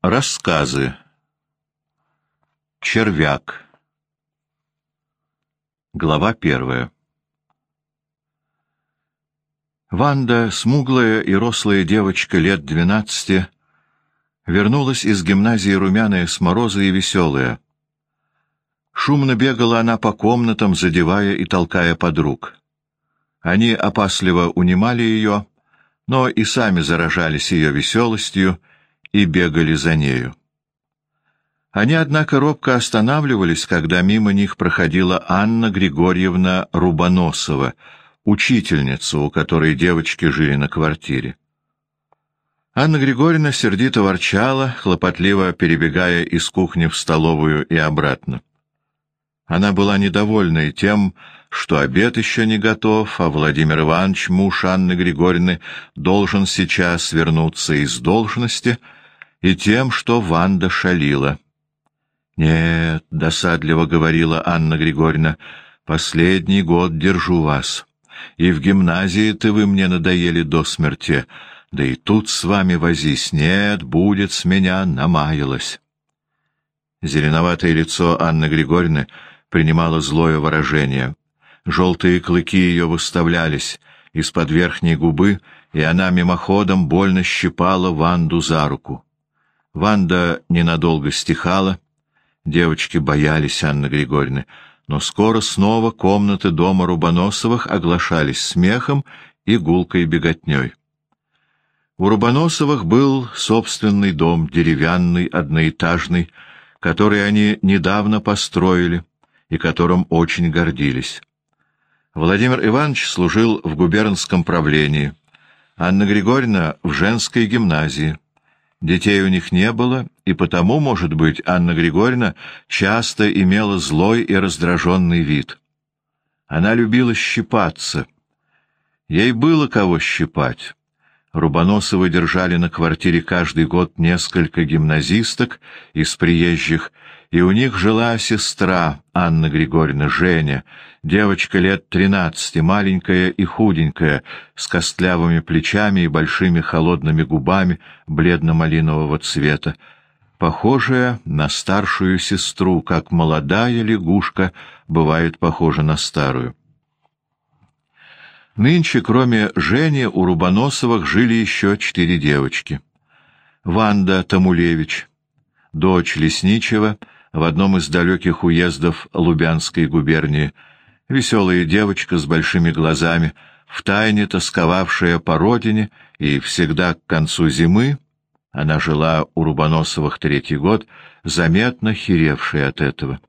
Рассказы. Червяк. Глава первая. Ванда, смуглая и рослая девочка лет двенадцати, вернулась из гимназии румяная с мороза и веселая. Шумно бегала она по комнатам, задевая и толкая подруг. Они опасливо унимали ее, но и сами заражались ее веселостью, и бегали за нею. Они, однако, робко останавливались, когда мимо них проходила Анна Григорьевна Рубоносова, учительница, у которой девочки жили на квартире. Анна Григорьевна сердито ворчала, хлопотливо перебегая из кухни в столовую и обратно. Она была недовольна и тем, что обед еще не готов, а Владимир Иванович, муж Анны Григорьевны, должен сейчас вернуться из должности — и тем, что Ванда шалила. «Нет», — досадливо говорила Анна Григорьевна, — «последний год держу вас. И в гимназии-то вы мне надоели до смерти, да и тут с вами возись. Нет, будет с меня намаялась». Зеленоватое лицо Анны Григорьевны принимало злое выражение. Желтые клыки ее выставлялись из-под верхней губы, и она мимоходом больно щипала Ванду за руку. Ванда ненадолго стихала, девочки боялись Анны Григорьевны, но скоро снова комнаты дома Рубоносовых оглашались смехом и гулкой беготней. У Рубоносовых был собственный дом, деревянный, одноэтажный, который они недавно построили и которым очень гордились. Владимир Иванович служил в губернском правлении, Анна Григорьевна — в женской гимназии. Детей у них не было, и потому, может быть, Анна Григорьевна часто имела злой и раздраженный вид. Она любила щипаться. Ей было кого щипать. Рубоносовы держали на квартире каждый год несколько гимназисток из приезжих, и у них жила сестра Анна Григорьевна, Женя, девочка лет тринадцати, маленькая и худенькая, с костлявыми плечами и большими холодными губами бледно-малинового цвета, похожая на старшую сестру, как молодая лягушка бывает похожа на старую. Нынче, кроме Жени, у Рубоносовых жили еще четыре девочки. Ванда Тамулевич, дочь Лесничева, в одном из далеких уездов Лубянской губернии, веселая девочка с большими глазами, втайне тосковавшая по родине и всегда к концу зимы, она жила у Рубоносовых третий год, заметно херевшая от этого.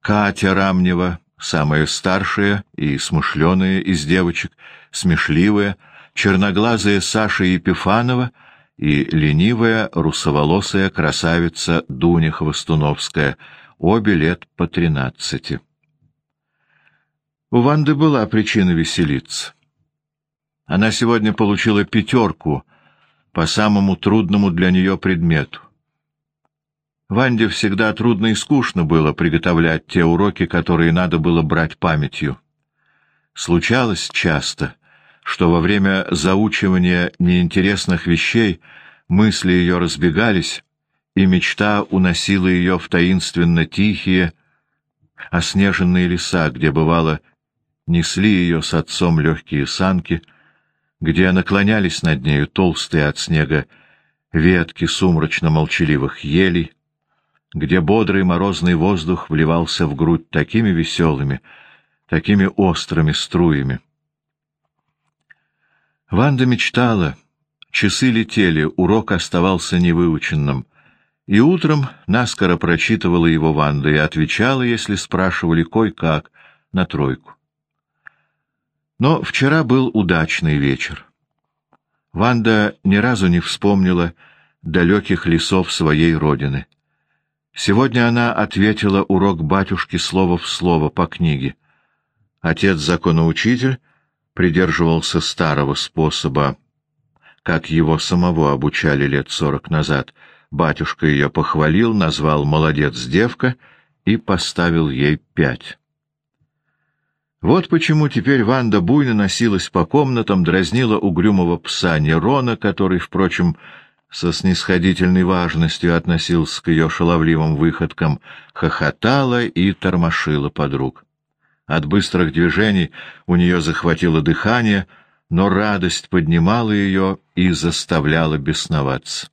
Катя Рамнева, самая старшая и смышленая из девочек, смешливая, черноглазая Саша Епифанова — и ленивая русоволосая красавица Дуня Хвостуновская, обе лет по тринадцати. У Ванды была причина веселиться. Она сегодня получила пятерку по самому трудному для нее предмету. Ванде всегда трудно и скучно было приготовлять те уроки, которые надо было брать памятью. Случалось часто — что во время заучивания неинтересных вещей мысли ее разбегались, и мечта уносила ее в таинственно тихие, оснеженные леса, где, бывало, несли ее с отцом легкие санки, где наклонялись над нею толстые от снега ветки сумрачно-молчаливых елей, где бодрый морозный воздух вливался в грудь такими веселыми, такими острыми струями. Ванда мечтала. Часы летели, урок оставался невыученным. И утром наскоро прочитывала его Ванда и отвечала, если спрашивали кой-как, на тройку. Но вчера был удачный вечер. Ванда ни разу не вспомнила далеких лесов своей родины. Сегодня она ответила урок батюшки слово в слово по книге. Отец-законоучитель придерживался старого способа, как его самого обучали лет сорок назад. Батюшка ее похвалил, назвал «молодец, девка» и поставил ей пять. Вот почему теперь Ванда буйно носилась по комнатам, дразнила угрюмого пса Нерона, который, впрочем, со снисходительной важностью относился к ее шаловливым выходкам, хохотала и тормошила подруг. От быстрых движений у нее захватило дыхание, но радость поднимала ее и заставляла бесноваться.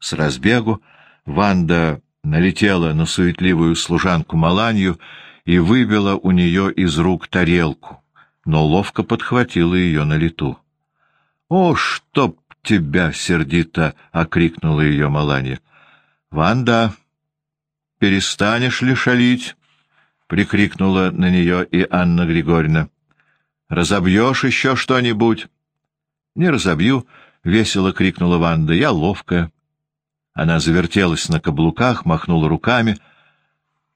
С разбегу Ванда налетела на суетливую служанку Маланью и выбила у нее из рук тарелку, но ловко подхватила ее на лету. — О, чтоб тебя! — сердито окрикнула ее Маланья. — Ванда, перестанешь ли шалить? — прикрикнула на нее и Анна Григорьевна. — Разобьешь еще что-нибудь? — Не разобью, — весело крикнула Ванда. — Я ловкая. Она завертелась на каблуках, махнула руками,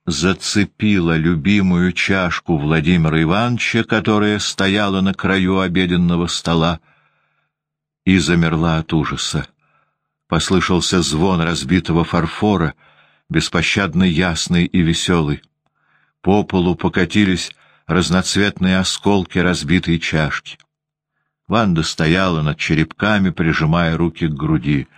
зацепила любимую чашку Владимира Ивановича, которая стояла на краю обеденного стола, и замерла от ужаса. Послышался звон разбитого фарфора, беспощадно ясный и веселый. По полу покатились разноцветные осколки разбитой чашки. Ванда стояла над черепками, прижимая руки к груди —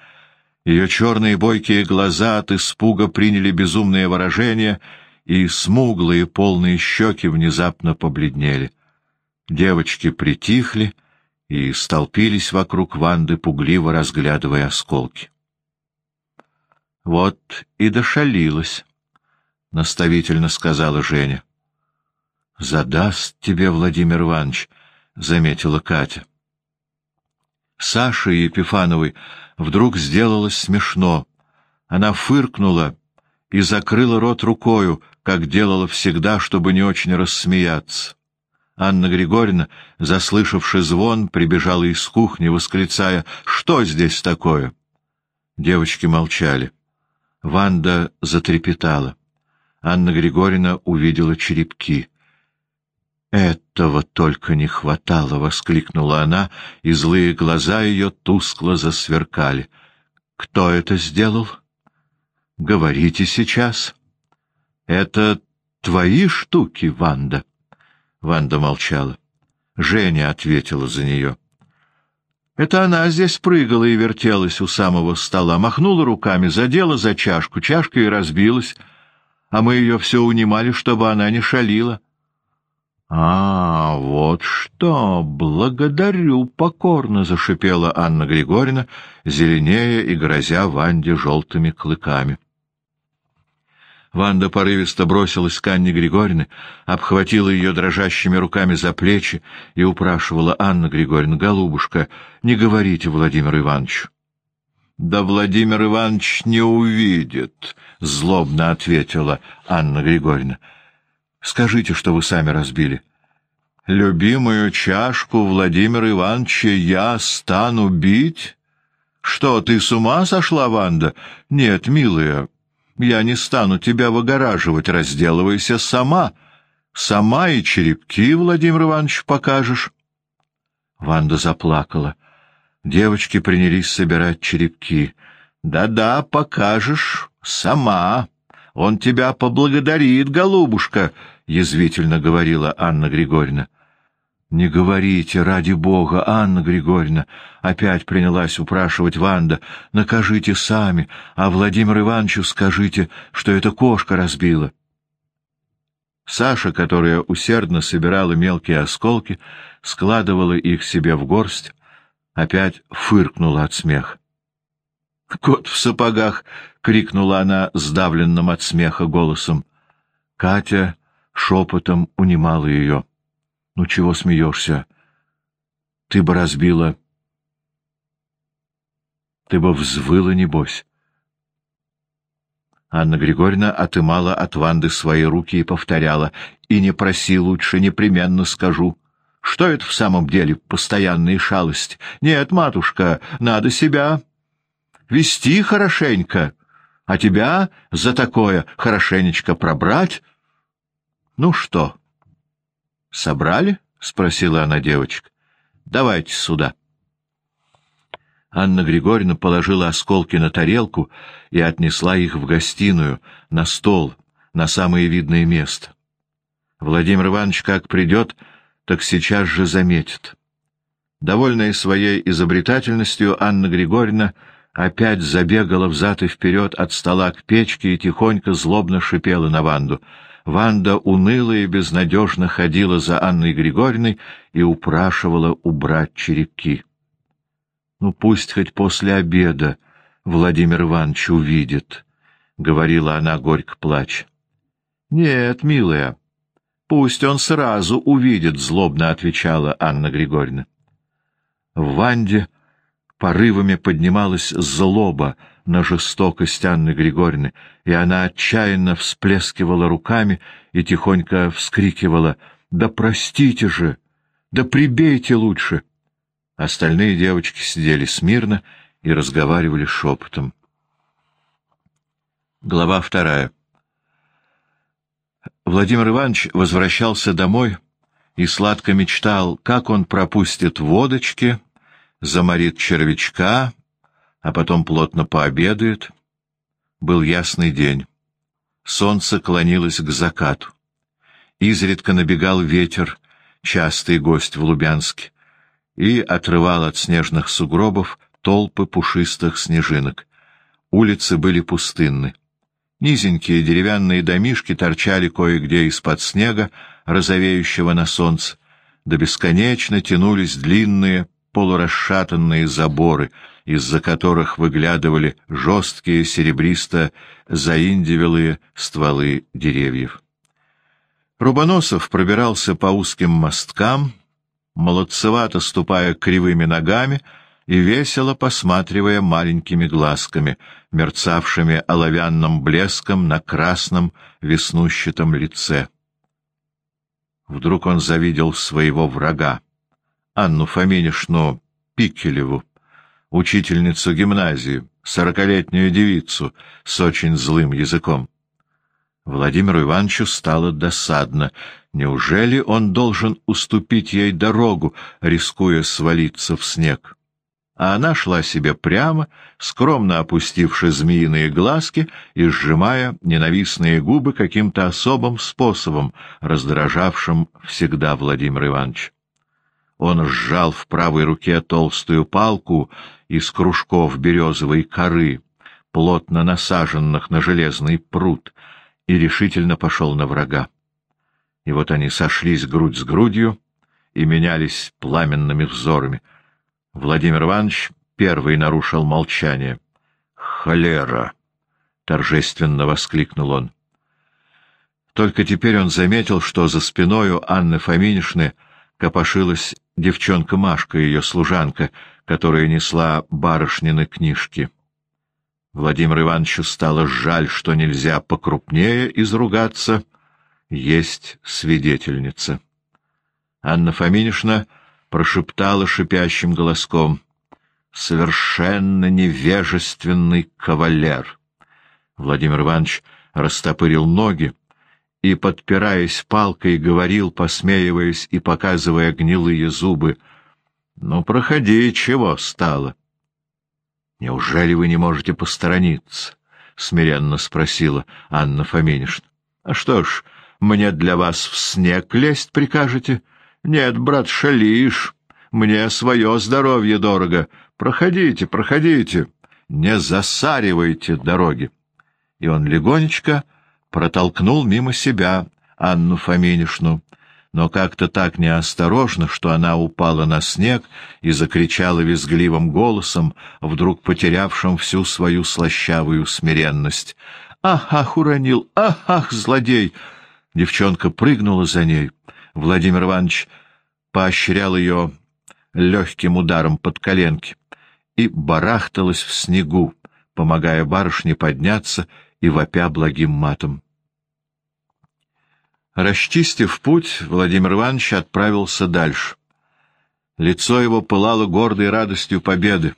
ее черные бойкие глаза от испуга приняли безумное выражение, и смуглые полные щеки внезапно побледнели. Девочки притихли и столпились вокруг Ванды, пугливо разглядывая осколки. — Вот и дошалилась, — наставительно сказала Женя. — Задаст тебе Владимир Иванович, — заметила Катя. Саше Епифановой вдруг сделалось смешно. Она фыркнула и закрыла рот рукою, как делала всегда, чтобы не очень рассмеяться. Анна Григорьевна, заслышавши звон, прибежала из кухни, восклицая «Что здесь такое?» Девочки молчали. Ванда затрепетала. Анна Григорьевна увидела черепки. «Этого только не хватало!» — воскликнула она, и злые глаза ее тускло засверкали. «Кто это сделал?» «Говорите сейчас». «Это твои штуки, Ванда?» Ванда молчала. Женя ответила за нее. Это она здесь прыгала и вертелась у самого стола, махнула руками, задела за чашку, чашка и разбилась, а мы ее все унимали, чтобы она не шалила. — А, вот что! Благодарю покорно! — зашипела Анна Григорьевна, зеленея и грозя Ванде желтыми клыками. Ванда порывисто бросилась к Анне Григорьевне, обхватила ее дрожащими руками за плечи и упрашивала Анна Григорьевна, «Голубушка, не говорите Владимиру Ивановичу». «Да Владимир Иванович не увидит», — злобно ответила Анна Григорьевна. Скажите, что вы сами разбили. Любимую чашку Владимира Ивановича я стану бить? Что, ты с ума сошла, Ванда? Нет, милая, я не стану тебя выгораживать, разделывайся сама. Сама и черепки, Владимир Иванович, покажешь. Ванда заплакала. Девочки принялись собирать черепки. «Да-да, покажешь, сама. Он тебя поблагодарит, голубушка», — язвительно говорила Анна Григорьевна. — Не говорите, ради бога, Анна Григорьевна! — опять принялась упрашивать Ванда. — Накажите сами, а Владимиру Ивановичу скажите, что это кошка разбила. Саша, которая усердно собирала мелкие осколки, складывала их себе в горсть, опять фыркнула от смеха. — Кот в сапогах! — крикнула она сдавленным от смеха голосом. Катя шепотом унимала ее. — Ну чего смеешься? Ты бы разбила... Ты бы взвыла, небось. Анна Григорьевна отымала от Ванды свои руки и повторяла. «И не проси лучше, непременно скажу. Что это в самом деле постоянная шалость? Нет, матушка, надо себя вести хорошенько, а тебя за такое хорошенечко пробрать...» Ну что, собрали? — спросила она девочек. — Давайте сюда. Анна Григорьевна положила осколки на тарелку и отнесла их в гостиную, на стол, на самое видное место. Владимир Иванович как придет, так сейчас же заметит. Довольная своей изобретательностью, Анна Григорьевна опять забегала взад и вперед от стола к печке и тихонько злобно шипела на Ванду. Ванда уныло и безнадежно ходила за Анной Григорьевной и упрашивала убрать черепки. Ну, пусть хоть после обеда Владимир Иванович увидит, — говорила она, горько плача. — Нет, милая, пусть он сразу увидит, — злобно отвечала Анна Григорьевна. В Ванде порывами поднималась злоба на жестокость Анны Григорьевны, и она отчаянно всплескивала руками и тихонько вскрикивала «Да простите же! Да прибейте лучше!» Остальные девочки сидели смирно и разговаривали шепотом. Глава вторая Владимир Иванович возвращался домой и сладко мечтал, как он пропустит водочки, заморит червячка, а потом плотно пообедает. Был ясный день. Солнце клонилось к закату. Изредка набегал ветер, частый гость в Лубянске и отрывал от снежных сугробов толпы пушистых снежинок. Улицы были пустынны. Низенькие деревянные домишки торчали кое-где из-под снега, розовеющего на солнце, да бесконечно тянулись длинные полурасшатанные заборы, из-за которых выглядывали жесткие серебристо-заиндивелые стволы деревьев. Рубоносов пробирался по узким мосткам, молодцевато ступая кривыми ногами и весело посматривая маленькими глазками, мерцавшими оловянным блеском на красном веснущатом лице. Вдруг он завидел своего врага, Анну Фоминишну Пикелеву, учительницу гимназии, сорокалетнюю девицу с очень злым языком. Владимиру Ивановичу стало досадно. Неужели он должен уступить ей дорогу, рискуя свалиться в снег? А она шла себе прямо, скромно опустивши змеиные глазки и сжимая ненавистные губы каким-то особым способом, раздражавшим всегда Владимир Иванович. Он сжал в правой руке толстую палку из кружков березовой коры, плотно насаженных на железный пруд, и решительно пошел на врага. И вот они сошлись грудь с грудью и менялись пламенными взорами. Владимир Иванович первый нарушил молчание. «Холера!» — торжественно воскликнул он. Только теперь он заметил, что за спиною Анны Фоминишны копошилась девчонка Машка, ее служанка, которая несла барышнины книжки. Владимиру Ивановичу стало жаль, что нельзя покрупнее изругаться. Есть свидетельница. Анна Фоминишна прошептала шипящим голоском. «Совершенно невежественный кавалер!» Владимир Иванович растопырил ноги и, подпираясь палкой, говорил, посмеиваясь и показывая гнилые зубы, «Ну, проходи, чего стало?» «Неужели вы не можете посторониться?» — смиренно спросила Анна Фоминишна. «А что ж, мне для вас в снег лезть прикажете? Нет, брат, шалишь, мне свое здоровье дорого. Проходите, проходите, не засаривайте дороги». И он легонечко протолкнул мимо себя Анну Фоминишну, но как-то так неосторожно, что она упала на снег и закричала визгливым голосом, вдруг потерявшим всю свою слащавую смиренность. «Ах, ах, уронил! Ах, ах, злодей!» Девчонка прыгнула за ней. Владимир Иванович поощрял ее легким ударом под коленки и барахталась в снегу, помогая барышне подняться и вопя благим матом. Расчистив путь, Владимир Иванович отправился дальше. Лицо его пылало гордой радостью победы.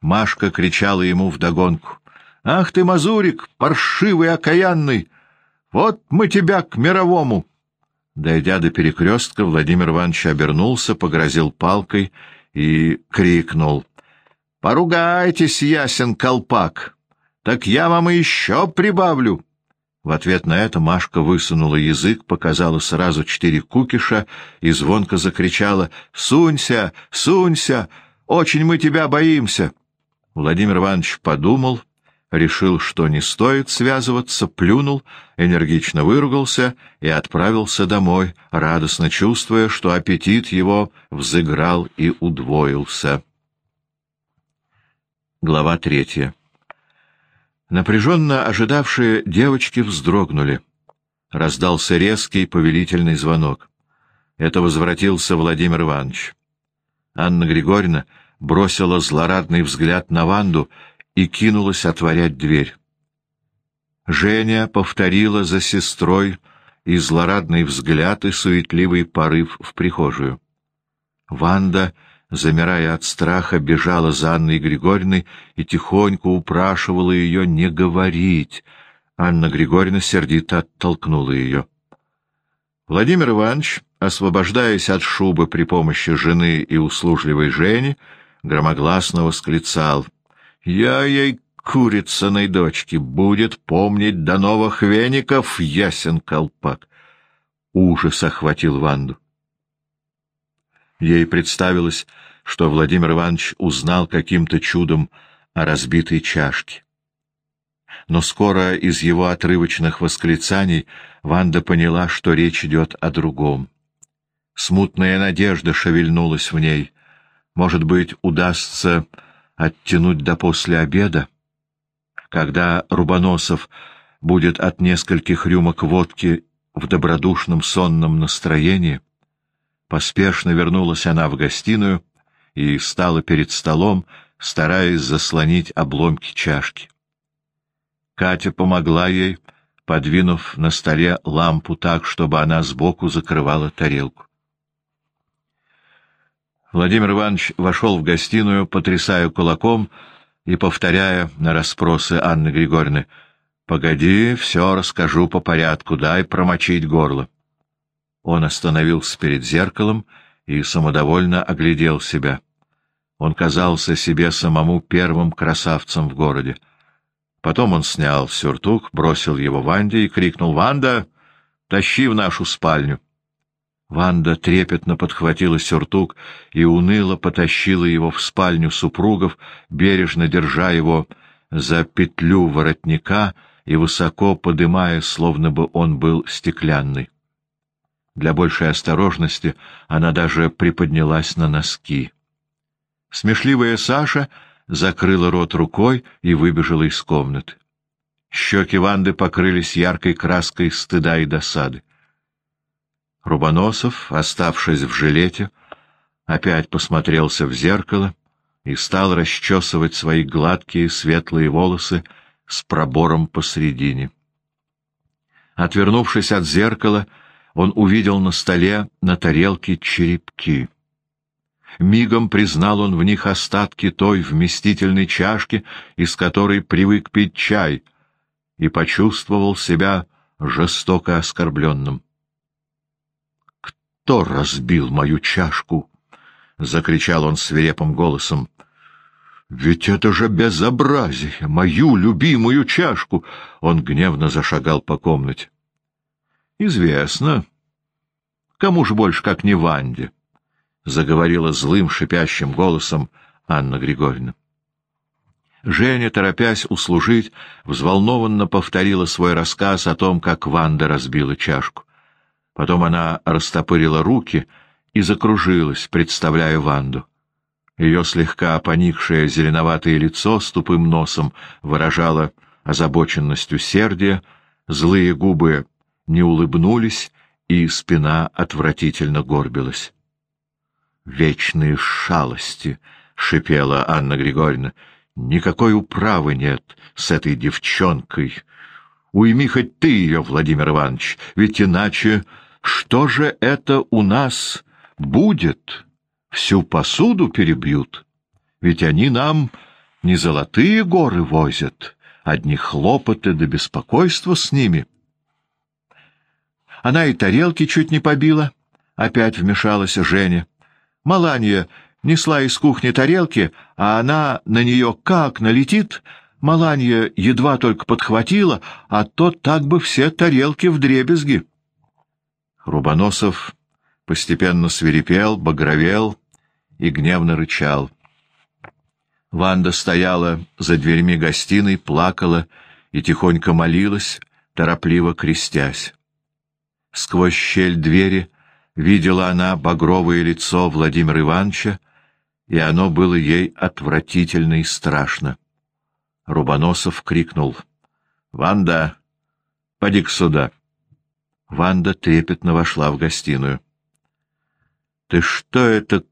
Машка кричала ему вдогонку. «Ах ты, мазурик, паршивый, окаянный! Вот мы тебя к мировому!» Дойдя до перекрестка, Владимир Иванович обернулся, погрозил палкой и крикнул. «Поругайтесь, ясен колпак! Так я вам еще прибавлю!» В ответ на это Машка высунула язык, показала сразу четыре кукиша и звонко закричала «Сунься! Сунься! Очень мы тебя боимся!» Владимир Иванович подумал, решил, что не стоит связываться, плюнул, энергично выругался и отправился домой, радостно чувствуя, что аппетит его взыграл и удвоился. Глава третья Напряженно ожидавшие девочки вздрогнули. Раздался резкий повелительный звонок. Это возвратился Владимир Иванович. Анна Григорьевна бросила злорадный взгляд на Ванду и кинулась отворять дверь. Женя повторила за сестрой и злорадный взгляд, и суетливый порыв в прихожую. Ванда, замирая от страха, бежала за Анной Григорьевной и тихонько упрашивала ее не говорить. Анна Григорьевна сердито оттолкнула ее. Владимир Иванович, освобождаясь от шубы при помощи жены и услужливой Жени, громогласно восклицал. «Я ей курицыной дочке будет помнить до новых веников, ясен колпак!» Ужас охватил Ванду. Ей представилось, что Владимир Иванович узнал каким-то чудом о разбитой чашке. Но скоро из его отрывочных восклицаний Ванда поняла, что речь идет о другом. Смутная надежда шевельнулась в ней. Может быть, удастся оттянуть до после обеда? Когда Рубоносов будет от нескольких рюмок водки в добродушном сонном настроении? Поспешно вернулась она в гостиную и стала перед столом, стараясь заслонить обломки чашки. Катя помогла ей, подвинув на столе лампу так, чтобы она сбоку закрывала тарелку. Владимир Иванович вошел в гостиную, потрясая кулаком и повторяя на расспросы Анны Григорьевны, «Погоди, все расскажу по порядку, дай промочить горло». Он остановился перед зеркалом и самодовольно оглядел себя. Он казался себе самому первым красавцем в городе. Потом он снял сюртук, бросил его Ванде и крикнул «Ванда, тащи в нашу спальню!» Ванда трепетно подхватила сюртук и уныло потащила его в спальню супругов, бережно держа его за петлю воротника и высоко подымая, словно бы он был стеклянный. Для большей осторожности она даже приподнялась на носки. Смешливая Саша закрыла рот рукой и выбежала из комнаты. Щеки Ванды покрылись яркой краской стыда и досады. Рубоносов, оставшись в жилете, опять посмотрелся в зеркало и стал расчесывать свои гладкие светлые волосы с пробором посредине. Отвернувшись от зеркала, он увидел на столе на тарелке черепки. Мигом признал он в них остатки той вместительной чашки, из которой привык пить чай, и почувствовал себя жестоко оскорбленным кто разбил мою чашку? — закричал он свирепым голосом. — Ведь это же безобразие! Мою любимую чашку! Он гневно зашагал по комнате. — Известно. Кому же больше, как не Ванде? — заговорила злым шипящим голосом Анна Григорьевна. Женя, торопясь услужить, взволнованно повторила свой рассказ о том, как Ванда разбила чашку. Потом она растопырила руки и закружилась, представляя Ванду. Ее слегка поникшее зеленоватое лицо с тупым носом выражало озабоченность усердия, злые губы не улыбнулись, и спина отвратительно горбилась. «Вечные шалости!» — шипела Анна Григорьевна. «Никакой управы нет с этой девчонкой. Уйми хоть ты ее, Владимир Иванович, ведь иначе что же это у нас будет? Всю посуду перебьют? Ведь они нам не золотые горы возят, одни хлопоты да беспокойство с ними. Она и тарелки чуть не побила, опять вмешалась Женя. Маланья несла из кухни тарелки, а она на нее как налетит, Маланья едва только подхватила, а то так бы все тарелки в дребезги. Рубоносов постепенно свирепел, багровел и гневно рычал. Ванда стояла за дверьми гостиной, плакала и тихонько молилась, торопливо крестясь. Сквозь щель двери видела она багровое лицо Владимира Ивановича, и оно было ей отвратительно и страшно. Рубоносов крикнул. — Ванда, поди-ка сюда. Ванда трепетно вошла в гостиную. — Ты что это,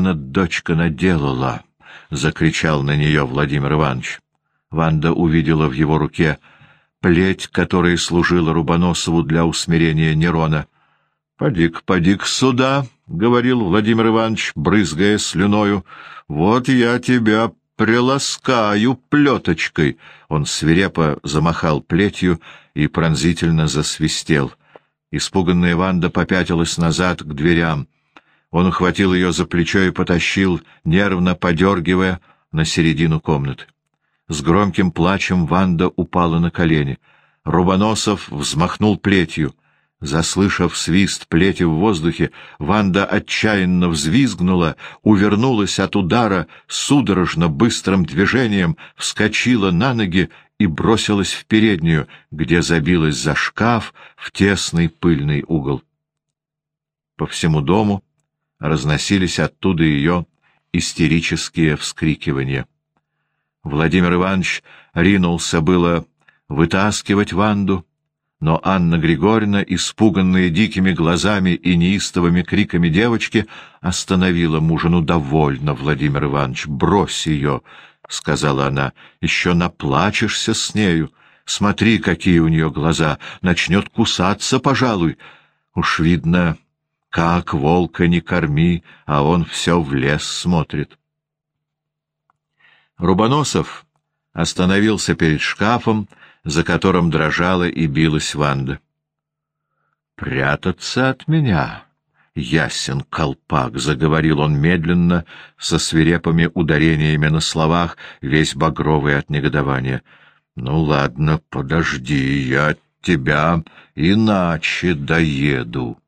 над дочка, наделала? — закричал на нее Владимир Иванович. Ванда увидела в его руке плеть, которая служила Рубоносову для усмирения Нерона. — Поди-ка, поди-ка сюда, — говорил Владимир Иванович, брызгая слюною. — Вот я тебя приласкаю плеточкой. Он свирепо замахал плетью и пронзительно засвистел. Испуганная Ванда попятилась назад к дверям. Он ухватил ее за плечо и потащил, нервно подергивая, на середину комнаты. С громким плачем Ванда упала на колени. Рубоносов взмахнул плетью. Заслышав свист плети в воздухе, Ванда отчаянно взвизгнула, увернулась от удара, судорожно быстрым движением вскочила на ноги и бросилась в переднюю, где забилась за шкаф в тесный пыльный угол. По всему дому разносились оттуда ее истерические вскрикивания. Владимир Иванович ринулся было вытаскивать Ванду, но Анна Григорьевна, испуганная дикими глазами и неистовыми криками девочки, остановила мужа. «Ну, довольно, Владимир Иванович, брось ее!» — сказала она. «Еще наплачешься с нею. Смотри, какие у нее глаза. Начнет кусаться, пожалуй. Уж видно, как волка не корми, а он все в лес смотрит. Рубоносов остановился перед шкафом, за которым дрожала и билась Ванда. «Прятаться от меня!» ясен колпак, — заговорил он медленно, со свирепыми ударениями на словах, весь багровый от негодования. — Ну ладно, подожди, я тебя иначе доеду.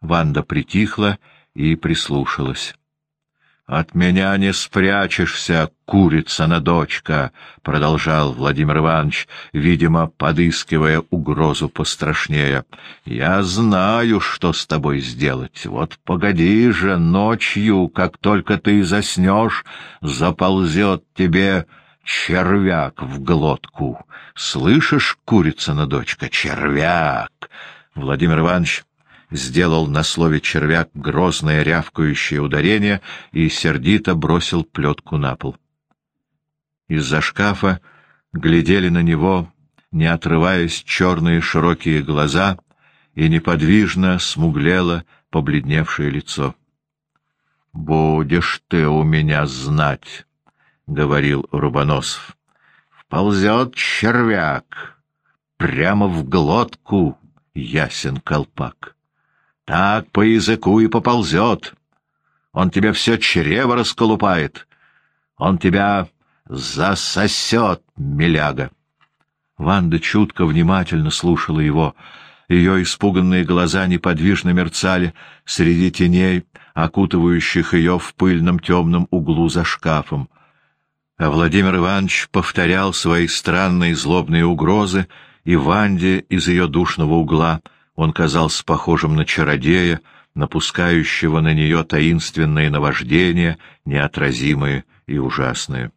Ванда притихла и прислушалась. «От меня не спрячешься, курица-на дочка!» — продолжал Владимир Иванович, видимо, подыскивая угрозу пострашнее. «Я знаю, что с тобой сделать. Вот погоди же, ночью, как только ты заснешь, заползет тебе червяк в глотку. Слышишь, курица-на дочка, червяк!» Владимир Иванович сделал на слове «червяк» грозное рявкающее ударение и сердито бросил плетку на пол. Из-за шкафа глядели на него, не отрываясь, черные широкие глаза, и неподвижно смуглело побледневшее лицо. — Будешь ты у меня знать, — говорил Рубоносов. — Вползет червяк, прямо в глотку, ясен колпак. Так по языку и поползет. Он тебе все чрево расколупает. Он тебя засосет, миляга. Ванда чутко, внимательно слушала его. Ее испуганные глаза неподвижно мерцали среди теней, окутывающих ее в пыльном темном углу за шкафом. А Владимир Иванович повторял свои странные злобные угрозы, и Ванде из ее душного угла — он казался похожим на чародея, напускающего на нее таинственные наваждения, неотразимые и ужасные.